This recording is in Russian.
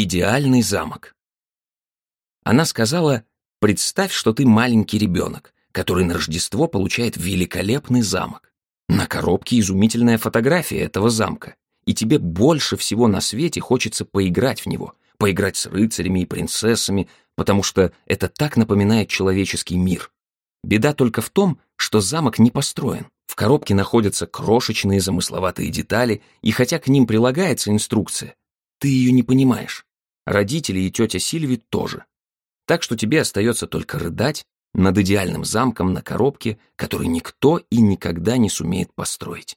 Идеальный замок. Она сказала, представь, что ты маленький ребенок, который на Рождество получает великолепный замок. На коробке изумительная фотография этого замка, и тебе больше всего на свете хочется поиграть в него, поиграть с рыцарями и принцессами, потому что это так напоминает человеческий мир. Беда только в том, что замок не построен. В коробке находятся крошечные замысловатые детали, и хотя к ним прилагается инструкция, ты ее не понимаешь. Родители и тетя Сильви тоже. Так что тебе остается только рыдать над идеальным замком на коробке, который никто и никогда не сумеет построить.